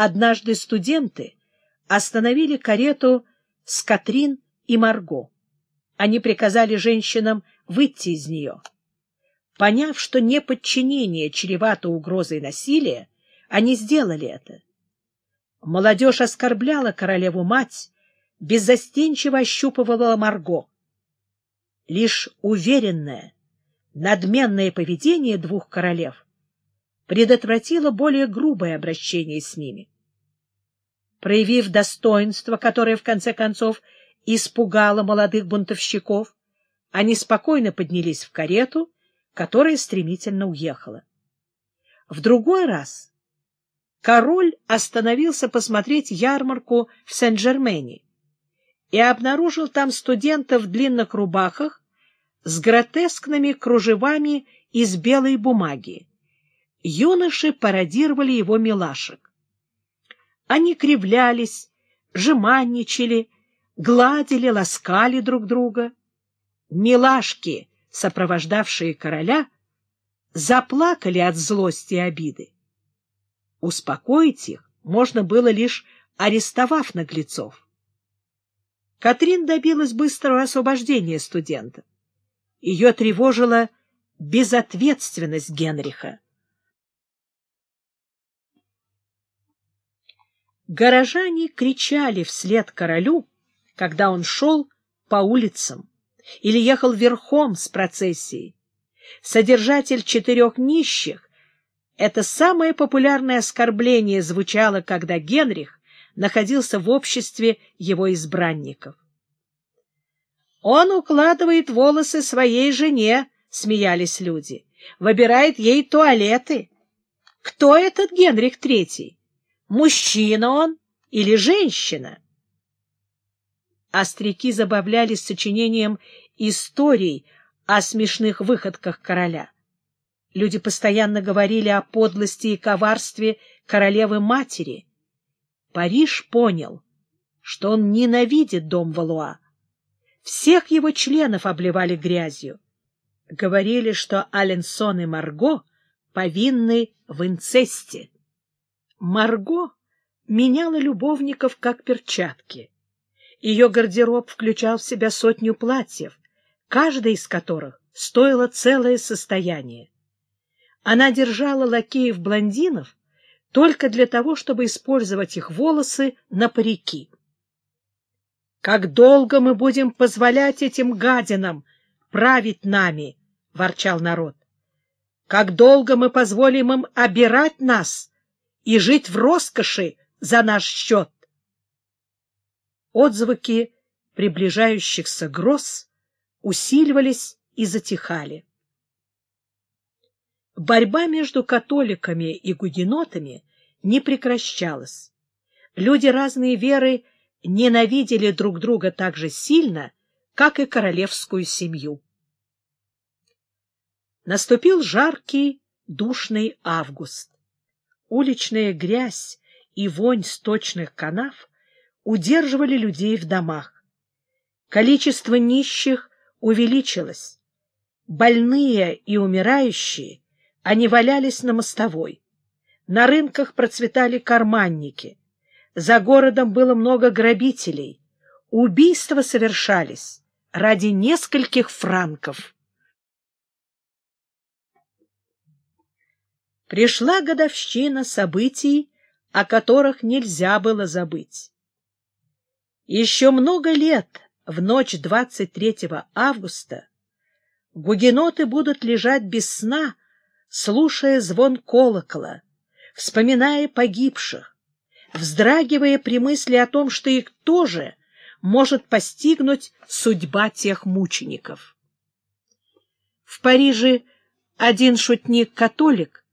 Однажды студенты остановили карету с Катрин и Марго. Они приказали женщинам выйти из нее. Поняв, что неподчинение чревато угрозой насилия, они сделали это. Молодежь оскорбляла королеву-мать, беззастенчиво ощупывала Марго. Лишь уверенное, надменное поведение двух королев предотвратило более грубое обращение с ними. Проявив достоинство, которое, в конце концов, испугало молодых бунтовщиков, они спокойно поднялись в карету, которая стремительно уехала. В другой раз король остановился посмотреть ярмарку в Сен-Жермене и обнаружил там студента в длинных рубахах с гротескными кружевами из белой бумаги. Юноши пародировали его милашек. Они кривлялись, жеманничали, гладили, ласкали друг друга. Милашки, сопровождавшие короля, заплакали от злости и обиды. Успокоить их можно было лишь арестовав наглецов. Катрин добилась быстрого освобождения студента. Ее тревожила безответственность Генриха. Горожане кричали вслед королю, когда он шел по улицам или ехал верхом с процессией. Содержатель четырех нищих — это самое популярное оскорбление звучало, когда Генрих находился в обществе его избранников. «Он укладывает волосы своей жене», — смеялись люди, — «выбирает ей туалеты. Кто этот Генрих Третий? Мужчина он или женщина?» Остряки забавлялись сочинением историй о смешных выходках короля. Люди постоянно говорили о подлости и коварстве королевы-матери. Париж понял, что он ненавидит дом Валуа. Всех его членов обливали грязью. Говорили, что Аленсон и Марго повинны в инцесте. Марго меняла любовников как перчатки. Ее гардероб включал в себя сотню платьев, каждое из которых стоило целое состояние. Она держала лакеев-блондинов только для того, чтобы использовать их волосы на парики. «Как долго мы будем позволять этим гадинам править нами?» — ворчал народ. «Как долго мы позволим им обирать нас и жить в роскоши за наш счет?» Отзвуки приближающихся гроз усиливались и затихали. Борьба между католиками и гугенотами не прекращалась. Люди разной веры ненавидели друг друга так же сильно, как и королевскую семью. Наступил жаркий, душный август. Уличная грязь и вонь сточных канав удерживали людей в домах. Количество нищих увеличилось. Больные и умирающие, они валялись на мостовой. На рынках процветали карманники. За городом было много грабителей. Убийства совершались ради нескольких франков. Пришла годовщина событий, о которых нельзя было забыть. Еще много лет, в ночь 23 августа, гугеноты будут лежать без сна, слушая звон колокола, вспоминая погибших, вздрагивая при мысли о том, что их тоже может постигнуть судьба тех мучеников. В Париже один шутник-католик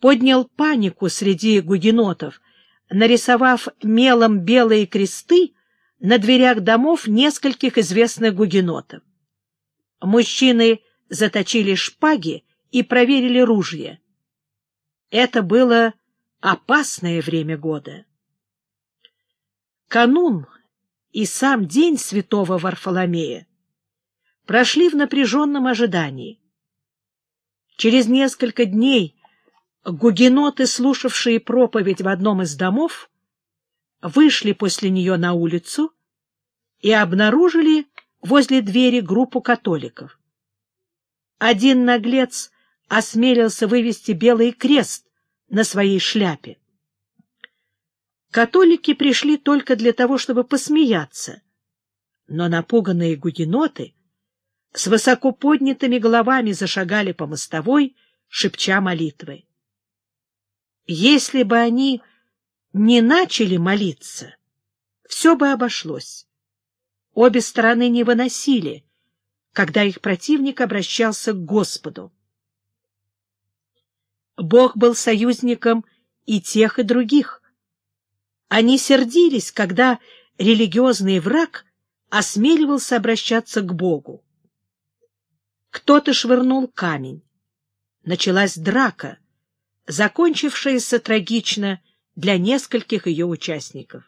поднял панику среди гугенотов, нарисовав мелом белые кресты на дверях домов нескольких известных гугенотов. Мужчины заточили шпаги и проверили ружья. Это было опасное время года. Канун и сам день святого Варфоломея прошли в напряженном ожидании. Через несколько дней Гугеноты, слушавшие проповедь в одном из домов, вышли после нее на улицу и обнаружили возле двери группу католиков. Один наглец осмелился вывести белый крест на своей шляпе. Католики пришли только для того, чтобы посмеяться, но напуганные гугеноты с высоко поднятыми головами зашагали по мостовой, шепча молитвы. Если бы они не начали молиться, все бы обошлось. Обе стороны не выносили, когда их противник обращался к Господу. Бог был союзником и тех, и других. Они сердились, когда религиозный враг осмеливался обращаться к Богу. Кто-то швырнул камень. Началась драка, закончившаяся трагично для нескольких ее участников.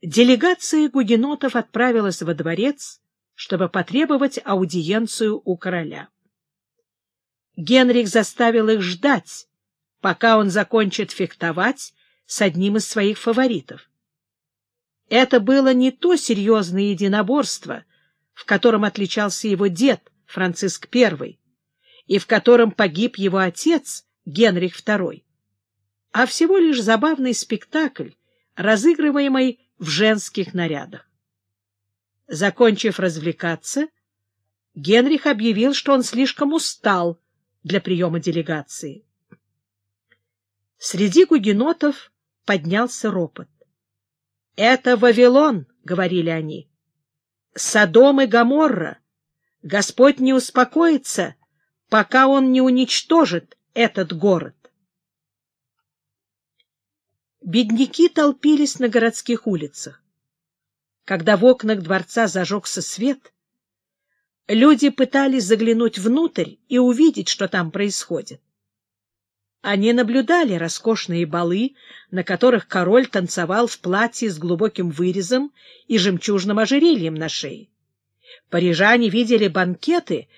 Делегация гугенотов отправилась во дворец, чтобы потребовать аудиенцию у короля. Генрих заставил их ждать, пока он закончит фехтовать с одним из своих фаворитов. Это было не то серьезное единоборство, в котором отличался его дед Франциск I, и в котором погиб его отец Генрих II, а всего лишь забавный спектакль, разыгрываемый в женских нарядах. Закончив развлекаться, Генрих объявил, что он слишком устал для приема делегации. Среди гугенотов поднялся ропот. «Это Вавилон», — говорили они. «Содом и Гоморра. Господь не успокоится, пока он не уничтожит этот город». Бедняки толпились на городских улицах. Когда в окнах дворца зажегся свет, люди пытались заглянуть внутрь и увидеть, что там происходит. Они наблюдали роскошные балы, на которых король танцевал в платье с глубоким вырезом и жемчужным ожерельем на шее. Парижане видели банкеты,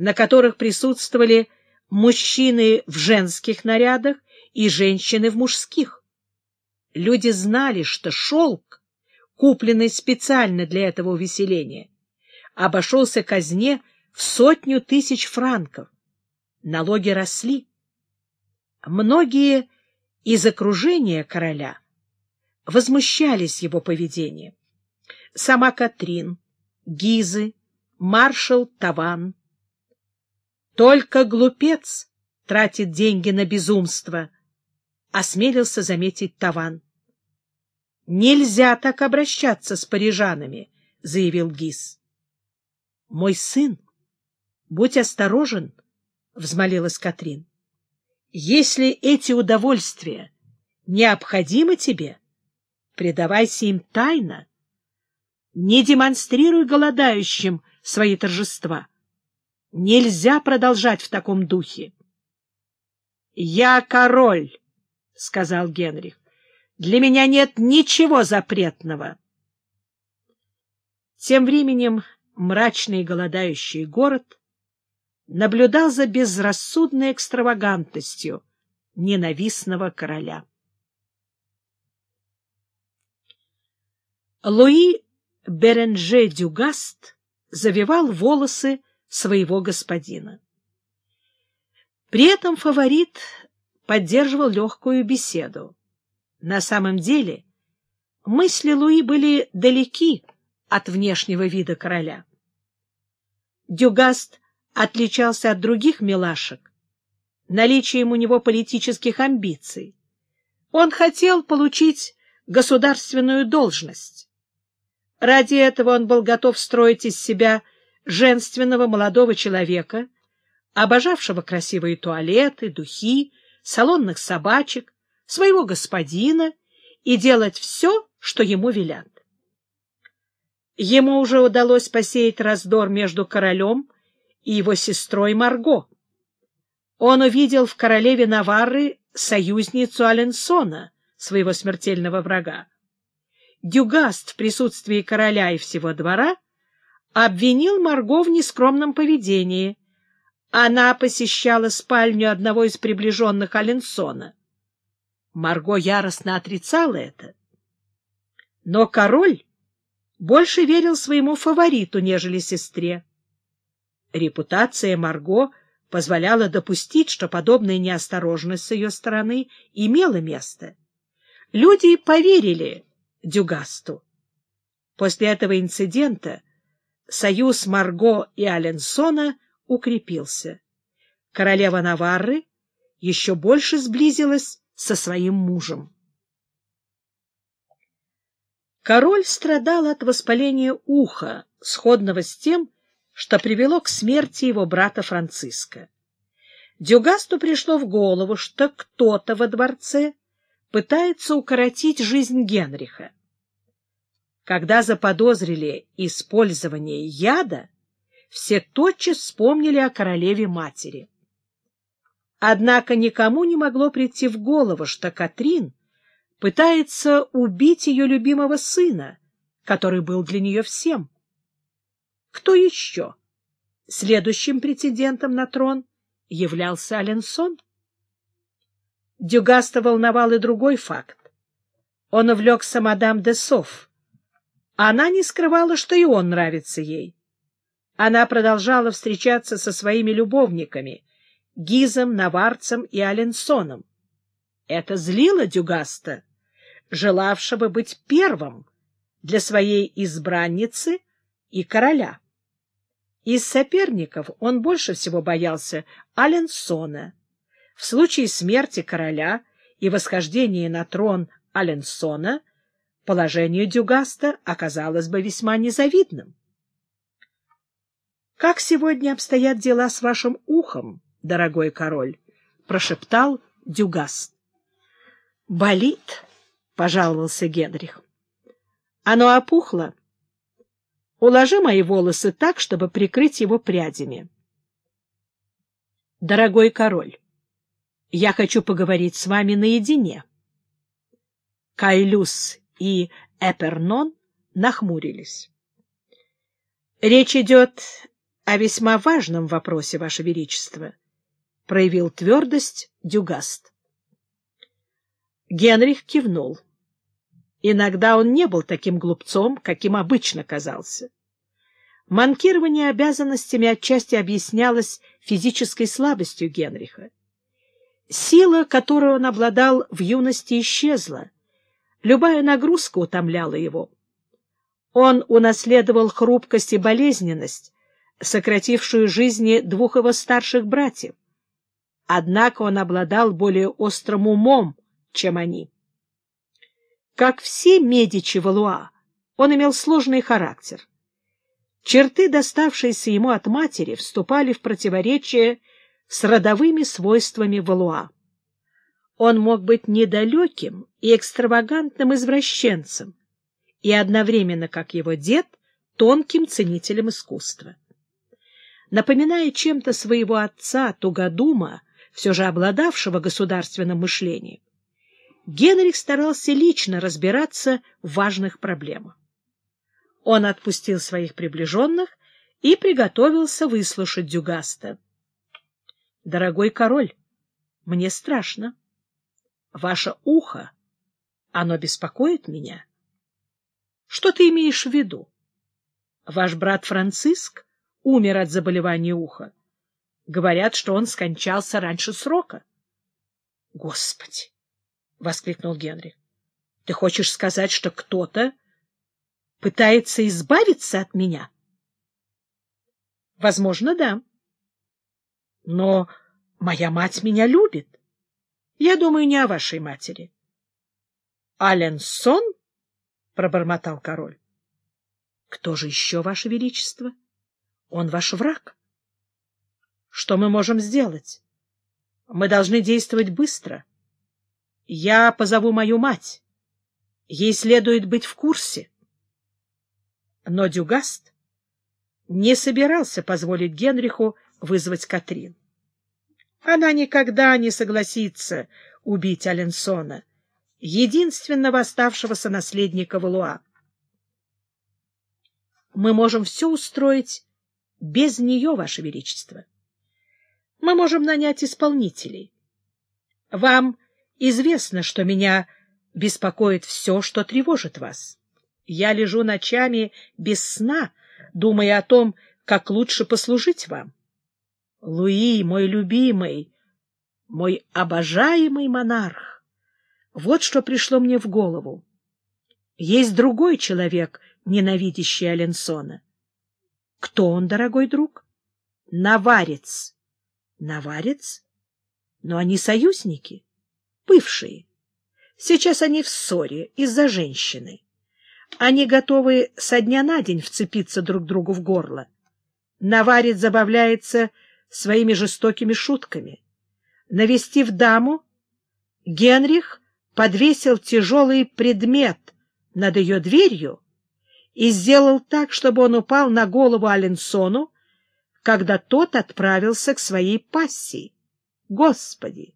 на которых присутствовали мужчины в женских нарядах и женщины в мужских. Люди знали, что шелк, купленный специально для этого увеселения, обошелся казне в сотню тысяч франков. Налоги росли. Многие из окружения короля возмущались его поведением. Сама Катрин, Гизы, маршал Таван. Только глупец тратит деньги на безумство, осмелился заметить Таван. Нельзя так обращаться с парижанами, заявил Гиз. Мой сын, будь осторожен, взмолилась Катрин. Если эти удовольствия необходимы тебе, предавайся им тайно. Не демонстрируй голодающим свои торжества. Нельзя продолжать в таком духе. — Я король, — сказал Генрих. — Для меня нет ничего запретного. Тем временем мрачный голодающий город наблюдал за безрассудной экстравагантностью ненавистного короля. Луи Беренже Дюгаст завивал волосы своего господина. При этом фаворит поддерживал легкую беседу. На самом деле мысли Луи были далеки от внешнего вида короля. Дюгаст отличался от других милашек наличием у него политических амбиций. Он хотел получить государственную должность. Ради этого он был готов строить из себя женственного молодого человека, обожавшего красивые туалеты, духи, салонных собачек, своего господина и делать все, что ему велят. Ему уже удалось посеять раздор между королем и его сестрой Марго. Он увидел в королеве Наварры союзницу Аленсона, своего смертельного врага. Дюгаст в присутствии короля и всего двора обвинил Марго в нескромном поведении, Она посещала спальню одного из приближенных Аленсона. Марго яростно отрицала это. Но король больше верил своему фавориту, нежели сестре. Репутация Марго позволяла допустить, что подобная неосторожность с ее стороны имела место. Люди поверили Дюгасту. После этого инцидента союз Марго и Аленсона укрепился. Королева Наварры еще больше сблизилась со своим мужем. Король страдал от воспаления уха, сходного с тем, что привело к смерти его брата Франциска. Дюгасту пришло в голову, что кто-то во дворце пытается укоротить жизнь Генриха. Когда заподозрили использование яда, все тотчас вспомнили о королеве-матери. Однако никому не могло прийти в голову, что Катрин пытается убить ее любимого сына, который был для нее всем. Кто еще? Следующим претендентом на трон являлся Аленсон. Дюгаста волновал и другой факт. Он увлекся мадам де Соф. Она не скрывала, что и он нравится ей. Она продолжала встречаться со своими любовниками — Гизом, Наварцем и Аленсоном. Это злило Дюгаста, желавшего быть первым для своей избранницы и короля. Из соперников он больше всего боялся Аленсона. В случае смерти короля и восхождения на трон Аленсона положение Дюгаста оказалось бы весьма незавидным. — Как сегодня обстоят дела с вашим ухом, дорогой король? — прошептал Дюгаст. — Болит, — пожаловался Генрих. — Оно опухло Уложи мои волосы так, чтобы прикрыть его прядями. Дорогой король, я хочу поговорить с вами наедине. Кайлюс и Эпернон нахмурились. Речь идет о весьма важном вопросе, Ваше Величество, проявил твердость Дюгаст. Генрих кивнул. Иногда он не был таким глупцом, каким обычно казался. Манкирование обязанностями отчасти объяснялось физической слабостью Генриха. Сила, которой он обладал в юности, исчезла. Любая нагрузка утомляла его. Он унаследовал хрупкость и болезненность, сократившую жизни двух его старших братьев. Однако он обладал более острым умом, чем они. Как все Медичи Валуа, он имел сложный характер. Черты, доставшиеся ему от матери, вступали в противоречие с родовыми свойствами Валуа. Он мог быть недалеким и экстравагантным извращенцем, и одновременно, как его дед, тонким ценителем искусства. Напоминая чем-то своего отца Тугадума, все же обладавшего государственным мышлением, Генрих старался лично разбираться в важных проблемах. Он отпустил своих приближенных и приготовился выслушать Дюгаста. — Дорогой король, мне страшно. Ваше ухо, оно беспокоит меня. Что ты имеешь в виду? Ваш брат Франциск умер от заболевания уха. Говорят, что он скончался раньше срока. Господи! — воскликнул Генрих. — Ты хочешь сказать, что кто-то пытается избавиться от меня? — Возможно, да. Но моя мать меня любит. Я думаю не о вашей матери. — Аленсон? — пробормотал король. — Кто же еще, ваше величество? Он ваш враг. Что мы можем сделать? Мы должны действовать быстро. — я позову мою мать. Ей следует быть в курсе. Но Дюгаст не собирался позволить Генриху вызвать Катрин. Она никогда не согласится убить Аленсона, единственного оставшегося наследника Валуа. Мы можем все устроить без нее, Ваше Величество. Мы можем нанять исполнителей. Вам известно, что меня беспокоит все, что тревожит вас. Я лежу ночами без сна, думая о том, как лучше послужить вам. Луи, мой любимый, мой обожаемый монарх, вот что пришло мне в голову. Есть другой человек, ненавидящий Аленсона. Кто он, дорогой друг? Наварец. Наварец? Но они союзники, бывшие. Сейчас они в ссоре из-за женщины. Они готовы со дня на день вцепиться друг другу в горло. Наварец забавляется своими жестокими шутками. Навестив даму, Генрих подвесил тяжелый предмет над ее дверью и сделал так, чтобы он упал на голову Аленсону, когда тот отправился к своей пассии. Господи!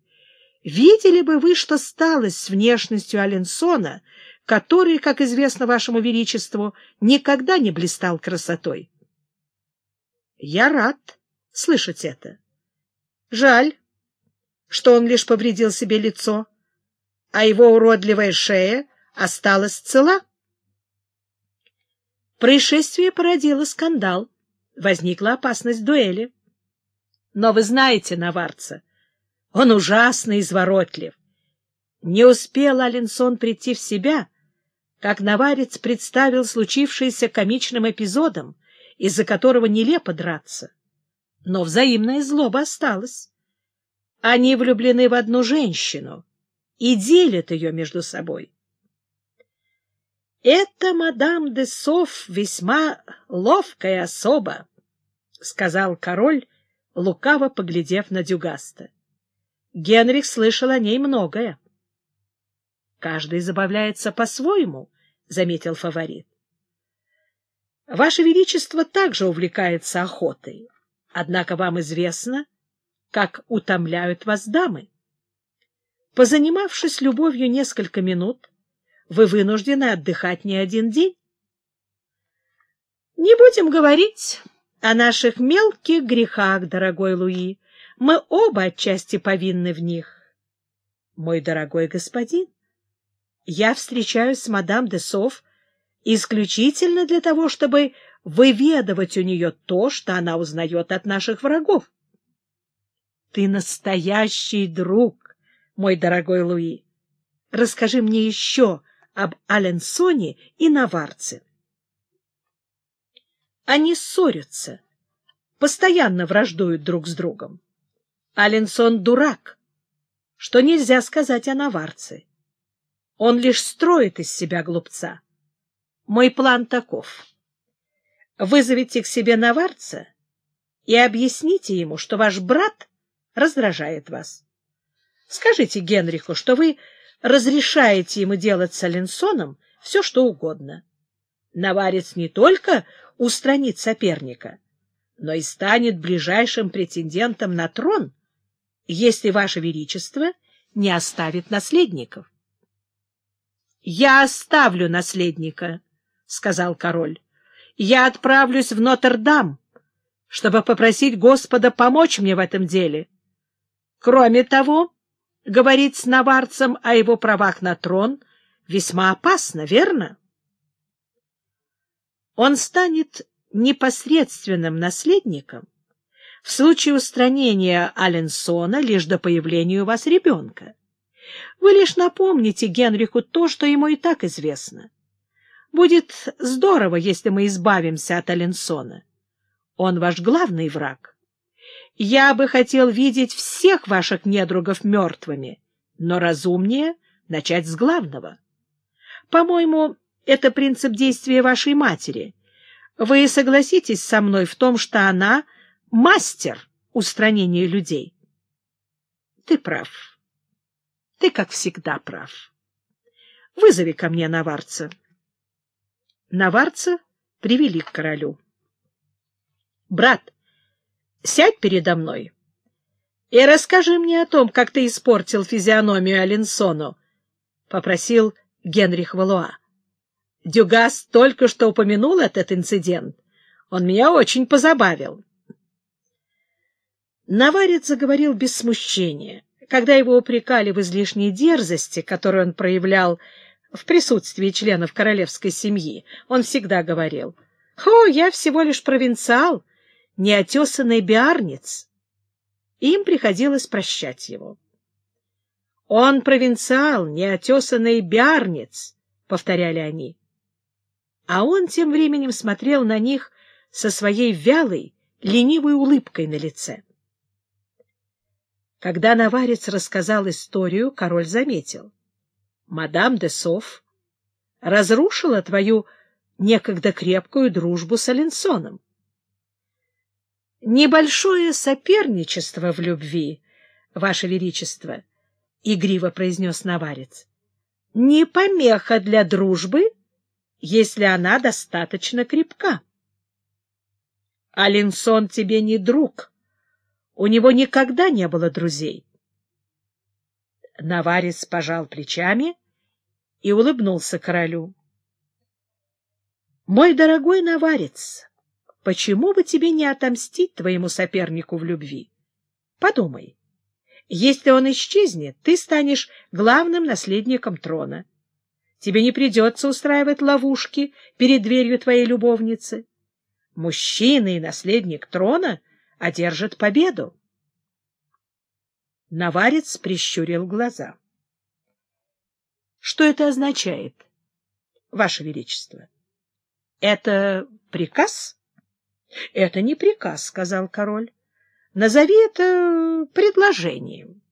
Видели бы вы, что стало с внешностью Аленсона, который, как известно вашему величеству, никогда не блистал красотой? Я рад слышать это. Жаль, что он лишь повредил себе лицо, а его уродливая шея осталась цела. Происшествие породило скандал. Возникла опасность дуэли. Но вы знаете Наварца. Он ужасно изворотлив. Не успел Аленсон прийти в себя, как Наварец представил случившееся комичным эпизодом, из-за которого нелепо драться. Но взаимная злоба осталась. Они влюблены в одну женщину и делят ее между собой. «Это мадам де Соф весьма ловкая особа», — сказал король, лукаво поглядев на Дюгаста. Генрих слышал о ней многое. «Каждый забавляется по-своему», — заметил фаворит. «Ваше Величество также увлекается охотой, однако вам известно, как утомляют вас дамы. Позанимавшись любовью несколько минут, вы вынуждены отдыхать не один день. Не будем говорить о наших мелких грехах, дорогой Луи. Мы оба отчасти повинны в них. Мой дорогой господин, я встречаюсь с мадам де Соф исключительно для того, чтобы выведывать у нее то, что она узнает от наших врагов. Ты настоящий друг, мой дорогой Луи. Расскажи мне еще об Аленсоне и Наварце. Они ссорятся, постоянно враждуют друг с другом. Аленсон дурак, что нельзя сказать о Наварце. Он лишь строит из себя глупца. Мой план таков. Вызовите к себе Наварца и объясните ему, что ваш брат раздражает вас. Скажите Генриху, что вы разрешаете ему делать с Аленсоном все, что угодно. Наварец не только устранит соперника, но и станет ближайшим претендентом на трон, если Ваше Величество не оставит наследников. — Я оставлю наследника, — сказал король. — Я отправлюсь в Нотр-Дам, чтобы попросить Господа помочь мне в этом деле. Кроме того, говорить с наварцем о его правах на трон весьма опасно, верно? Он станет непосредственным наследником в случае устранения Аленсона лишь до появления у вас ребенка. Вы лишь напомните Генриху то, что ему и так известно. Будет здорово, если мы избавимся от Аленсона. Он ваш главный враг. Я бы хотел видеть всех ваших недругов мертвыми, но разумнее начать с главного. По-моему, это принцип действия вашей матери. Вы согласитесь со мной в том, что она мастер устранения людей? Ты прав. Ты, как всегда, прав. Вызови ко мне Наварца. Наварца привели к королю. — Брат, Сядь передо мной и расскажи мне о том, как ты испортил физиономию Аленсону, — попросил Генрих Валуа. Дюгас только что упомянул этот инцидент. Он меня очень позабавил. Наварец заговорил без смущения. Когда его упрекали в излишней дерзости, которую он проявлял в присутствии членов королевской семьи, он всегда говорил, «О, я всего лишь провинциал, неотесанный биарниц». Им приходилось прощать его. «Он провинциал, неотесанный биарниц», — повторяли они. А он тем временем смотрел на них со своей вялой, ленивой улыбкой на лице. Когда наварец рассказал историю, король заметил. — Мадам де Соф разрушила твою некогда крепкую дружбу с Аленсоном. — Небольшое соперничество в любви, Ваше Величество, — игриво произнес наварец, — не помеха для дружбы, если она достаточно крепка. — Аленсон тебе не друг, у него никогда не было друзей. Наварец пожал плечами и улыбнулся королю. — Мой дорогой Наварец, почему бы тебе не отомстить твоему сопернику в любви? Подумай. Если он исчезнет, ты станешь главным наследником трона. Тебе не придется устраивать ловушки перед дверью твоей любовницы. Мужчина и наследник трона — одержит победу. Наварец прищурил глаза. — Что это означает, Ваше Величество? — Это приказ? — Это не приказ, — сказал король. — Назови это предложением.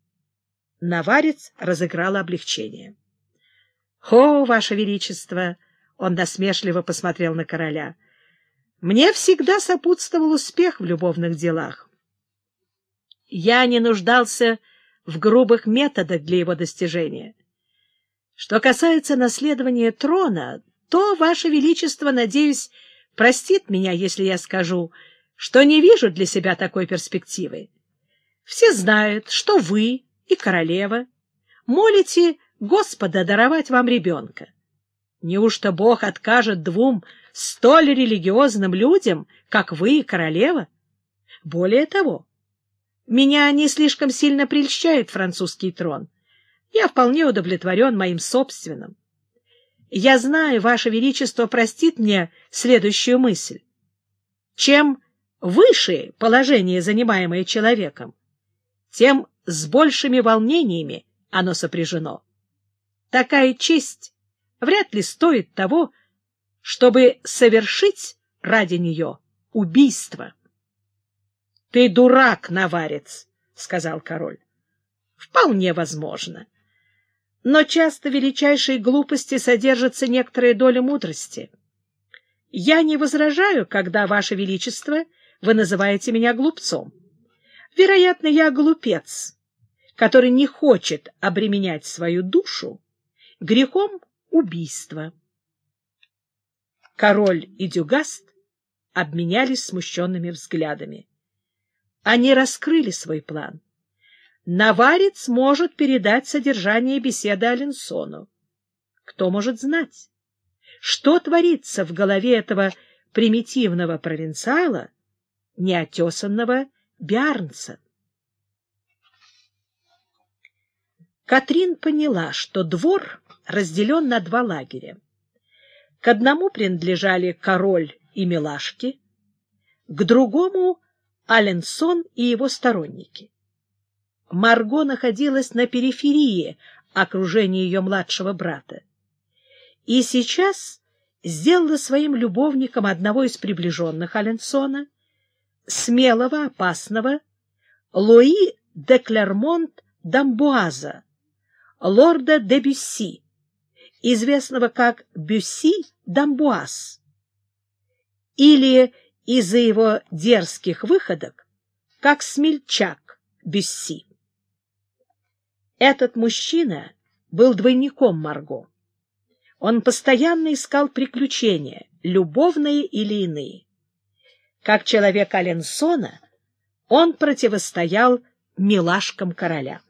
Наварец разыграл облегчение. — О, Ваше Величество! — он насмешливо посмотрел на короля — мне всегда сопутствовал успех в любовных делах. Я не нуждался в грубых методах для его достижения. Что касается наследования трона, то, Ваше Величество, надеюсь, простит меня, если я скажу, что не вижу для себя такой перспективы. Все знают, что вы и королева молите Господа даровать вам ребенка. Неужто Бог откажет двум столь религиозным людям, как вы и королева? Более того, меня не слишком сильно прельщает французский трон. Я вполне удовлетворен моим собственным. Я знаю, Ваше Величество простит мне следующую мысль. Чем выше положение, занимаемое человеком, тем с большими волнениями оно сопряжено. Такая честь вряд ли стоит того, чтобы совершить ради нее убийство. — Ты дурак, наварец, — сказал король. — Вполне возможно. Но часто в величайшей глупости содержится некоторая доля мудрости. Я не возражаю, когда, Ваше Величество, вы называете меня глупцом. Вероятно, я глупец, который не хочет обременять свою душу грехом убийства. Король и Дюгаст обменялись смущенными взглядами. Они раскрыли свой план. Наварец может передать содержание беседы Аленсону. Кто может знать, что творится в голове этого примитивного провинциала, неотесанного Биарнца? Катрин поняла, что двор разделен на два лагеря. К одному принадлежали король и милашки, к другому — Аленсон и его сторонники. Марго находилась на периферии окружения ее младшего брата. И сейчас сделала своим любовником одного из приближенных Аленсона, смелого, опасного, Луи де Клермонт Дамбуаза, лорда де Бюсси, известного как Бюсси Дамбуаз, или из-за его дерзких выходок, как смельчак Бюсси. Этот мужчина был двойником Марго. Он постоянно искал приключения, любовные или иные. Как человек Аленсона, он противостоял милашкам короля.